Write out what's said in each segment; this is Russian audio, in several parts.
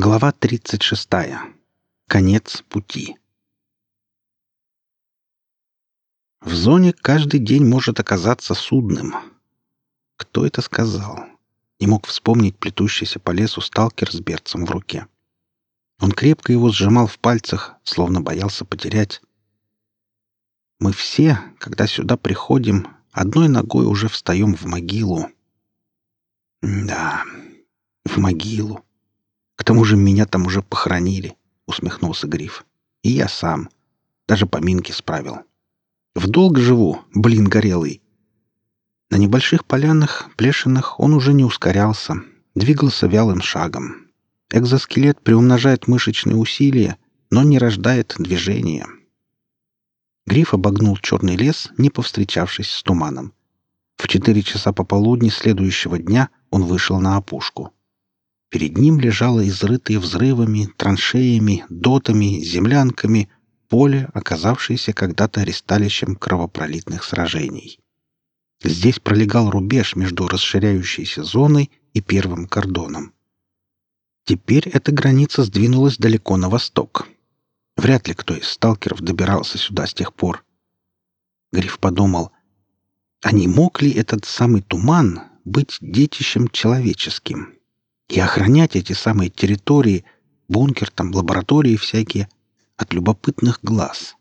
Глава 36. Конец пути. В зоне каждый день может оказаться судным. Кто это сказал? Не мог вспомнить плетущийся по лесу сталкер с берцем в руке. Он крепко его сжимал в пальцах, словно боялся потерять. Мы все, когда сюда приходим, одной ногой уже встаем в могилу. Да, в могилу. К тому же меня там уже похоронили, усмехнулся Гриф. И я сам. Даже поминки справил. В долг живу, блин горелый. На небольших полянах, плешинах он уже не ускорялся, двигался вялым шагом. Экзоскелет приумножает мышечные усилия, но не рождает движения. Гриф обогнул черный лес, не повстречавшись с туманом. В четыре часа пополудни следующего дня он вышел на опушку. Перед ним лежало изрытое взрывами, траншеями, дотами, землянками поле, оказавшееся когда-то аресталищем кровопролитных сражений. Здесь пролегал рубеж между расширяющейся зоной и первым кордоном. Теперь эта граница сдвинулась далеко на восток. Вряд ли кто из сталкеров добирался сюда с тех пор. Гриф подумал, а не мог ли этот самый туман быть детищем человеческим? И охранять эти самые территории, бункер там, лаборатории всякие, от любопытных глаз.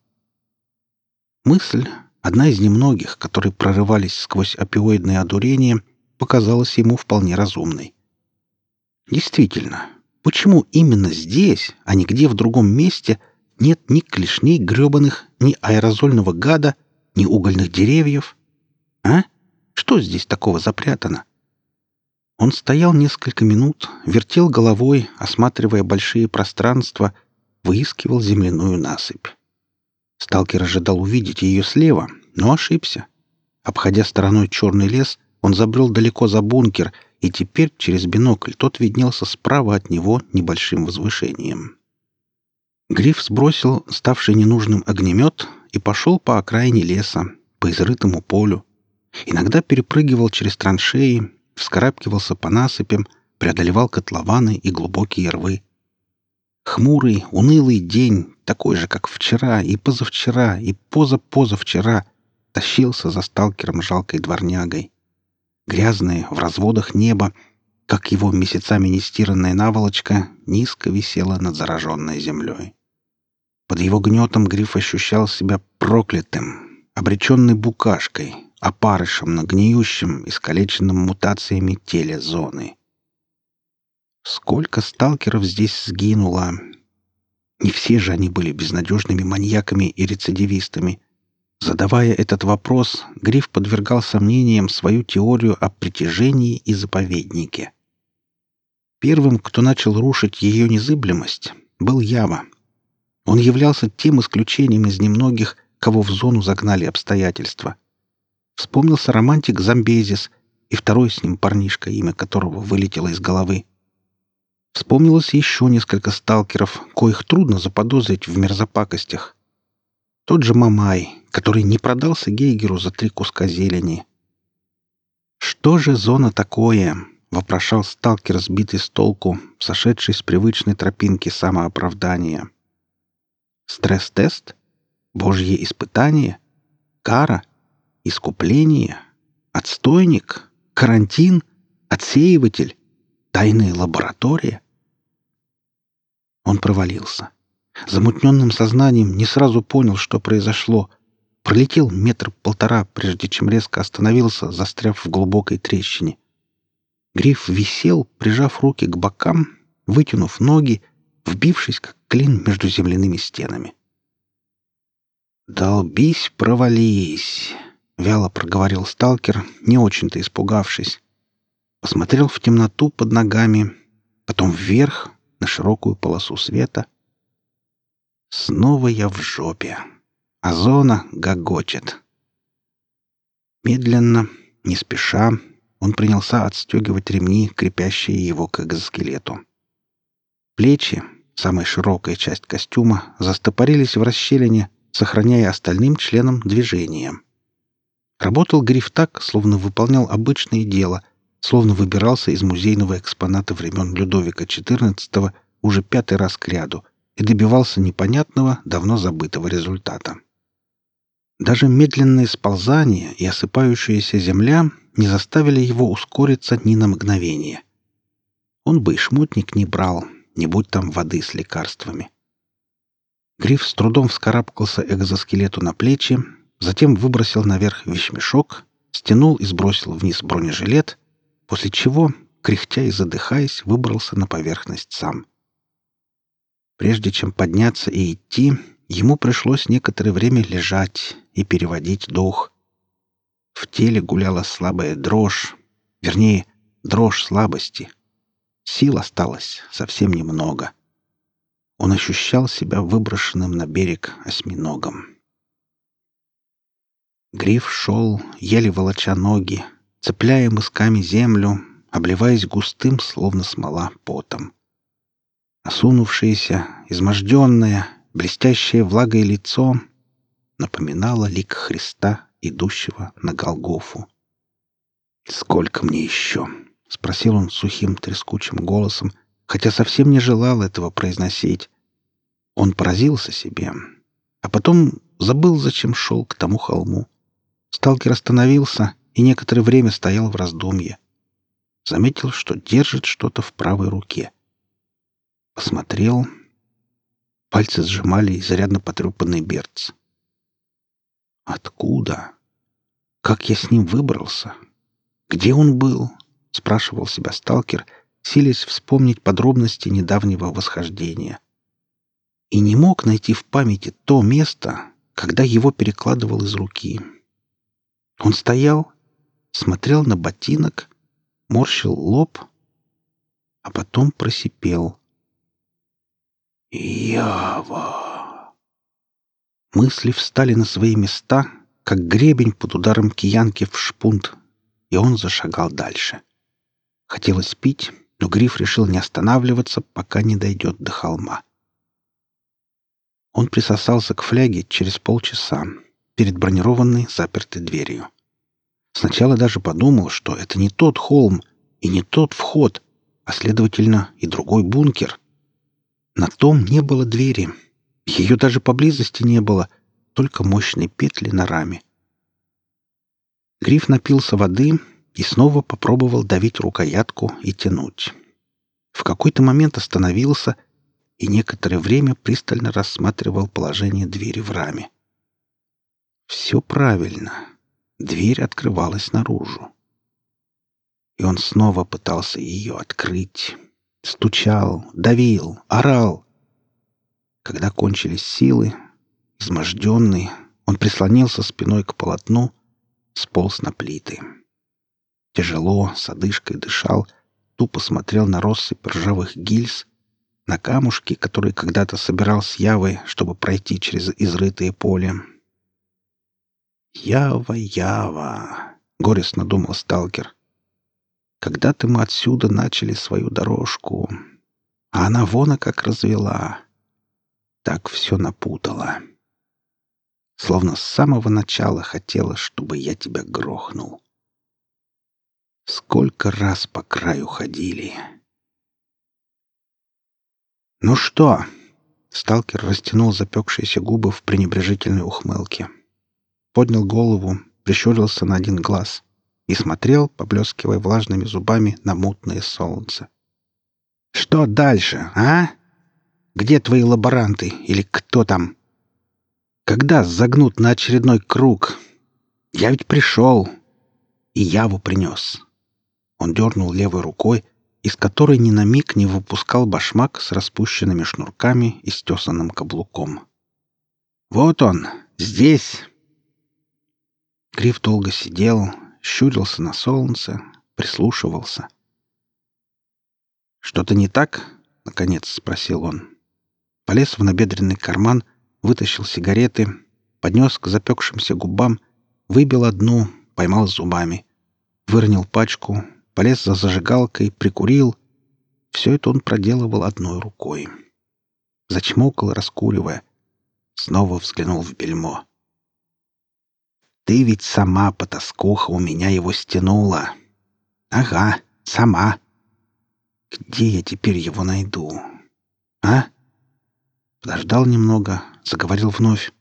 Мысль, одна из немногих, которые прорывались сквозь опиоидное одурение, показалась ему вполне разумной. Действительно, почему именно здесь, а не где в другом месте, нет ни клешней гребаных, ни аэрозольного гада, ни угольных деревьев? А? Что здесь такого запрятано? Он стоял несколько минут, вертел головой, осматривая большие пространства, выискивал земляную насыпь. Сталкер ожидал увидеть ее слева, но ошибся. Обходя стороной черный лес, он забрел далеко за бункер, и теперь через бинокль тот виднелся справа от него небольшим возвышением. Гриф сбросил ставший ненужным огнемет и пошел по окраине леса, по изрытому полю. Иногда перепрыгивал через траншеи, вскарабкивался по насыпям, преодолевал котлованы и глубокие рвы. Хмурый, унылый день, такой же, как вчера и позавчера и позапозавчера, тащился за сталкером жалкой дворнягой. Грязное, в разводах небо, как его месяцами нестиранная наволочка, низко висела над зараженной землей. Под его гнетом Гриф ощущал себя проклятым, обреченной букашкой, опарышем на гниющем, искалеченном мутациями теле зоны. Сколько сталкеров здесь сгинуло! Не все же они были безнадежными маньяками и рецидивистами. Задавая этот вопрос, Гриф подвергал сомнениям свою теорию о притяжении и заповеднике. Первым, кто начал рушить ее незыблемость, был Ява. Он являлся тем исключением из немногих, кого в зону загнали обстоятельства — Вспомнился романтик Замбезис и второй с ним парнишка, имя которого вылетело из головы. Вспомнилось еще несколько сталкеров, коих трудно заподозрить в мерзопакостях. Тот же Мамай, который не продался Гейгеру за три куска зелени. «Что же зона такое?» — вопрошал сталкер, сбитый с толку, сошедший с привычной тропинки самооправдания. «Стресс-тест? Божье испытание? Кара?» Искупление? Отстойник? Карантин? Отсеиватель? Тайная лаборатория? Он провалился. Замутненным сознанием не сразу понял, что произошло. Пролетел метр-полтора, прежде чем резко остановился, застряв в глубокой трещине. Гриф висел, прижав руки к бокам, вытянув ноги, вбившись как клин между земляными стенами. «Долбись, провались!» — вяло проговорил сталкер, не очень-то испугавшись. Посмотрел в темноту под ногами, потом вверх, на широкую полосу света. Снова я в жопе, а зона гогочет. Медленно, не спеша, он принялся отстегивать ремни, крепящие его к экзоскелету. Плечи, самая широкая часть костюма, застопорились в расщелине, сохраняя остальным членам движение — Работал Гриф так, словно выполнял обычное дело, словно выбирался из музейного экспоната времен Людовика XIV, уже пятый раз к ряду и добивался непонятного, давно забытого результата. Даже медленные сползания и осыпающаяся земля не заставили его ускориться ни на мгновение. Он бы и шмотник не брал, не будь там воды с лекарствами. Гриф с трудом вскарабкался экзоскелету на плечи, затем выбросил наверх вещмешок, стянул и сбросил вниз бронежилет, после чего, кряхтя и задыхаясь, выбрался на поверхность сам. Прежде чем подняться и идти, ему пришлось некоторое время лежать и переводить дух. В теле гуляла слабая дрожь, вернее, дрожь слабости. Сил осталось совсем немного. Он ощущал себя выброшенным на берег осьминогом. Гриф шел, еле волоча ноги, цепляя мысками землю, обливаясь густым, словно смола, потом. Осунувшееся, изможденное, блестящее влагой лицо напоминало лик Христа, идущего на Голгофу. «Сколько мне еще?» — спросил он сухим трескучим голосом, хотя совсем не желал этого произносить. Он поразился себе, а потом забыл, зачем шел к тому холму. Сталкер остановился и некоторое время стоял в раздумье. Заметил, что держит что-то в правой руке. Посмотрел. Пальцы сжимали изрядно потрепанный берц. «Откуда? Как я с ним выбрался? Где он был?» — спрашивал себя сталкер — силясь вспомнить подробности недавнего восхождения. И не мог найти в памяти то место, когда его перекладывал из руки. Он стоял, смотрел на ботинок, морщил лоб, а потом просипел. «Ява!» Мысли встали на свои места, как гребень под ударом киянки в шпунт, и он зашагал дальше. Хотелось пить, но Гриф решил не останавливаться, пока не дойдет до холма. Он присосался к фляге через полчаса, перед бронированной запертой дверью. Сначала даже подумал, что это не тот холм и не тот вход, а, следовательно, и другой бункер. На том не было двери. Ее даже поблизости не было, только мощные петли на раме. Гриф напился воды и снова попробовал давить рукоятку и тянуть. В какой-то момент остановился и некоторое время пристально рассматривал положение двери в раме. Все правильно. Дверь открывалась наружу. И он снова пытался ее открыть. Стучал, давил, орал. Когда кончились силы, изможденный, он прислонился спиной к полотну, сполз на плиты. Тяжело, с одышкой дышал, тупо смотрел на россыпь ржавых гильз, на камушки, которые когда-то собирал с Явой, чтобы пройти через изрытое поле. «Ява, Ява!» — горестно думал сталкер. «Когда-то мы отсюда начали свою дорожку, а она вон как развела. Так все напутала. Словно с самого начала хотела, чтобы я тебя грохнул». Сколько раз по краю ходили. «Ну что?» — сталкер растянул запекшиеся губы в пренебрежительной ухмылке. Поднял голову, прищурился на один глаз и смотрел, поблескивая влажными зубами на мутное солнце. «Что дальше, а? Где твои лаборанты или кто там? Когда загнут на очередной круг? Я ведь пришел и яву принес». Он дернул левой рукой, из которой ни на миг не выпускал башмак с распущенными шнурками и стесанным каблуком. «Вот он! Здесь!» Гриф долго сидел, щурился на солнце, прислушивался. «Что-то не так?» — наконец спросил он. Полез в набедренный карман, вытащил сигареты, поднес к запекшимся губам, выбил одну, поймал зубами, выронил пачку, полез за зажигалкой, прикурил. Все это он проделывал одной рукой. Зачмокал, раскуривая. Снова взглянул в бельмо. «Ты ведь сама, потаскуха, у меня его стянула». «Ага, сама». «Где я теперь его найду? Подождал немного, заговорил вновь.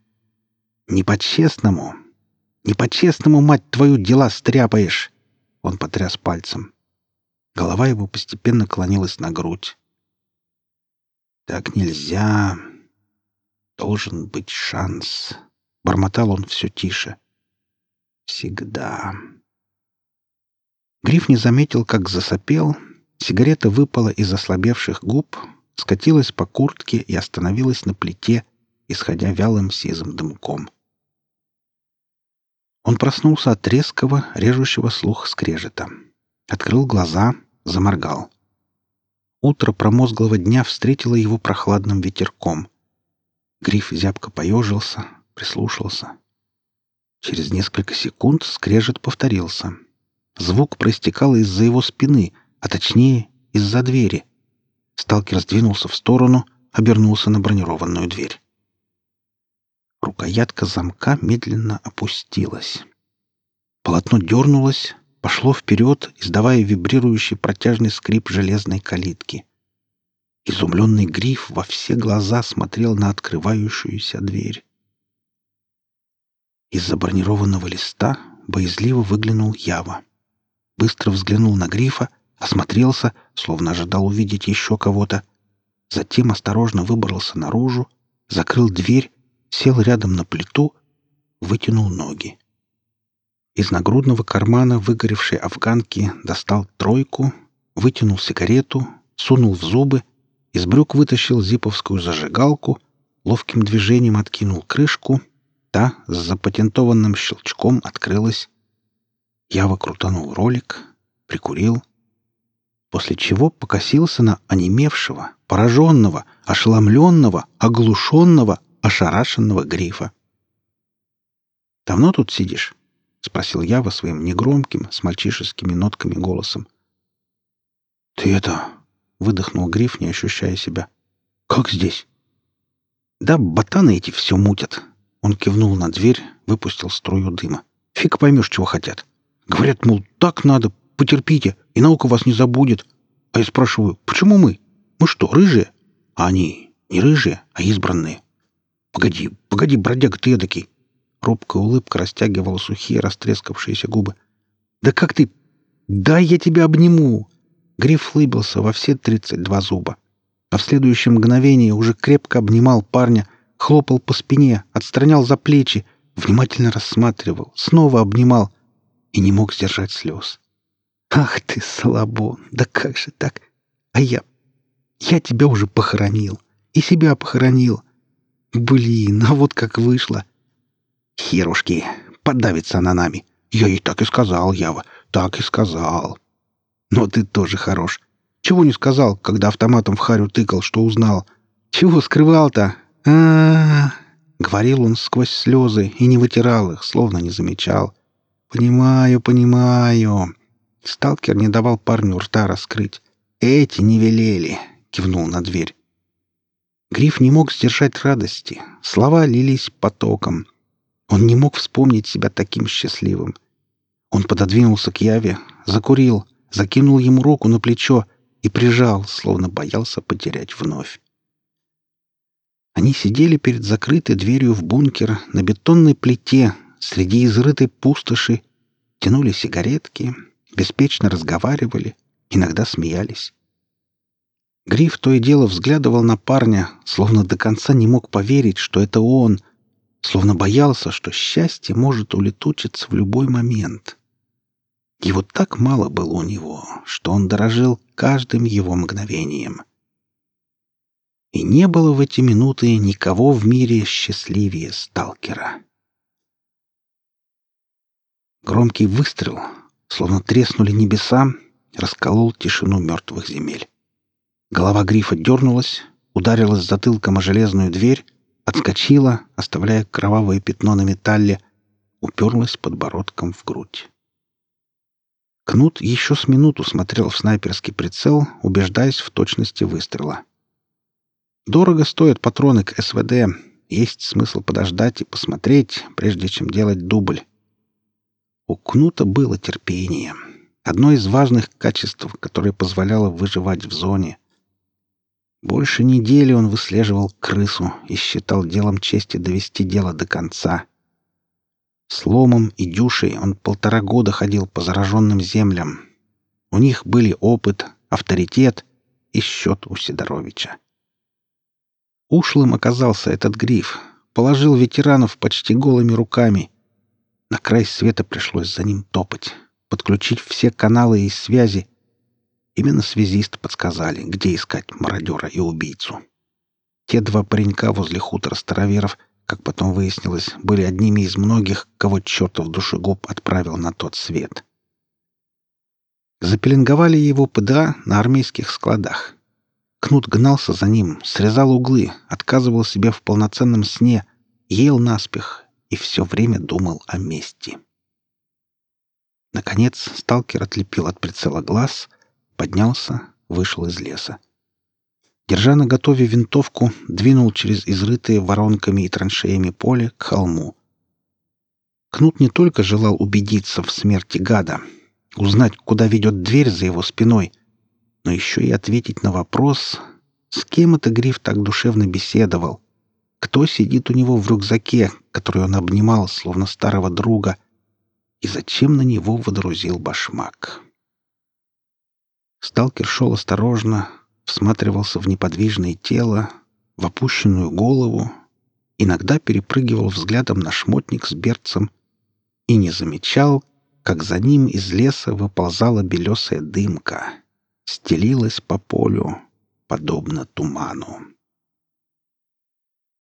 «Не по-честному! Не по-честному, мать твою, дела стряпаешь!» Он потряс пальцем. Голова его постепенно клонилась на грудь. «Так нельзя. Должен быть шанс». Бормотал он все тише. «Всегда». Гриф не заметил, как засопел. Сигарета выпала из ослабевших губ, скатилась по куртке и остановилась на плите, исходя вялым сизым дымком. Он проснулся от резкого, режущего слух скрежета. Открыл глаза, заморгал. Утро промозглого дня встретило его прохладным ветерком. Гриф зябко поежился, прислушался. Через несколько секунд скрежет повторился. Звук проистекал из-за его спины, а точнее, из-за двери — Сталкер сдвинулся в сторону, обернулся на бронированную дверь. Рукоятка замка медленно опустилась. Полотно дернулось, пошло вперед, издавая вибрирующий протяжный скрип железной калитки. Изумленный гриф во все глаза смотрел на открывающуюся дверь. Из-за бронированного листа боязливо выглянул Ява. Быстро взглянул на грифа, осмотрелся, словно ожидал увидеть еще кого-то. Затем осторожно выбрался наружу, закрыл дверь, сел рядом на плиту, вытянул ноги. Из нагрудного кармана выгоревшей афганки достал тройку, вытянул сигарету, сунул в зубы, из брюк вытащил зиповскую зажигалку, ловким движением откинул крышку, та с запатентованным щелчком открылась. Я выкрутанул ролик, прикурил — после чего покосился на онемевшего, пораженного, ошеломленного, оглушенного, ошарашенного грифа. «Давно тут сидишь?» — спросил Ява своим негромким, с мальчишескими нотками голосом. «Ты это...» — выдохнул гриф, не ощущая себя. «Как здесь?» «Да ботаны эти все мутят». Он кивнул на дверь, выпустил струю дыма. «Фиг поймешь, чего хотят. Говорят, мол, так надо, Потерпите, и наука вас не забудет. А я спрашиваю, почему мы? Мы что, рыжие? А они не рыжие, а избранные. Погоди, погоди, бродяга ты эдакий. Робкая улыбка растягивала сухие, растрескавшиеся губы. «Да как ты? Дай я тебя обниму!» Гриф улыбился во все тридцать два зуба. А в следующее мгновение уже крепко обнимал парня, хлопал по спине, отстранял за плечи, внимательно рассматривал, снова обнимал и не мог сдержать слез. Ах ты, слабо! Да как же так? А я... Я тебя уже похоронил. И себя похоронил. Блин, а вот как вышло. Херушки, подавится она нами. Я ей так и сказал, Ява, так и сказал. Но ты тоже хорош. Чего не сказал, когда автоматом в харю тыкал, что узнал? Чего скрывал-то? А, Говорил он сквозь слезы и не вытирал их, словно не замечал. «Понимаю, понимаю. Сталкер не давал парню рта раскрыть. «Эти не велели», — кивнул на дверь. Гриф не мог сдержать радости. Слова лились потоком. Он не мог вспомнить себя таким счастливым. Он пододвинулся к Яве, закурил, закинул ему руку на плечо и прижал, словно боялся потерять вновь. Они сидели перед закрытой дверью в бункер на бетонной плите среди изрытой пустоши, тянули сигаретки, беспечно разговаривали, иногда смеялись. Гриф то и дело взглядывал на парня, словно до конца не мог поверить, что это он, словно боялся, что счастье может улетучиться в любой момент. Его так мало было у него, что он дорожил каждым его мгновением. И не было в эти минуты никого в мире счастливее сталкера. Громкий выстрел словно треснули небеса, расколол тишину мертвых земель. Голова грифа дернулась, ударилась затылком о железную дверь, отскочила, оставляя кровавое пятно на металле, уперлась подбородком в грудь. Кнут еще с минуту смотрел в снайперский прицел, убеждаясь в точности выстрела. Дорого стоят патроны к СВД, есть смысл подождать и посмотреть, прежде чем делать дубль. У Кнута было терпение. Одно из важных качеств, которое позволяло выживать в зоне. Больше недели он выслеживал крысу и считал делом чести довести дело до конца. С Ломом и Дюшей он полтора года ходил по зараженным землям. У них были опыт, авторитет и счет у Сидоровича. Ушлым оказался этот гриф. Положил ветеранов почти голыми руками. На край света пришлось за ним топать, подключить все каналы и связи, Именно связисты подсказали, где искать мародера и убийцу. Те два паренька возле хутора староверов, как потом выяснилось, были одними из многих, кого чертов душегуб отправил на тот свет. Запеленговали его ПДА на армейских складах. Кнут гнался за ним, срезал углы, отказывал себе в полноценном сне, ел наспех и все время думал о мести. Наконец сталкер отлепил от прицела глаз — поднялся, вышел из леса. Держа на готове винтовку, двинул через изрытые воронками и траншеями поле к холму. Кнут не только желал убедиться в смерти гада, узнать, куда ведет дверь за его спиной, но еще и ответить на вопрос, с кем это Гриф так душевно беседовал, кто сидит у него в рюкзаке, который он обнимал, словно старого друга, и зачем на него водрузил башмак. Сталкер шел осторожно, всматривался в неподвижное тело, в опущенную голову, иногда перепрыгивал взглядом на шмотник с берцем и не замечал, как за ним из леса выползала белесая дымка, стелилась по полю, подобно туману.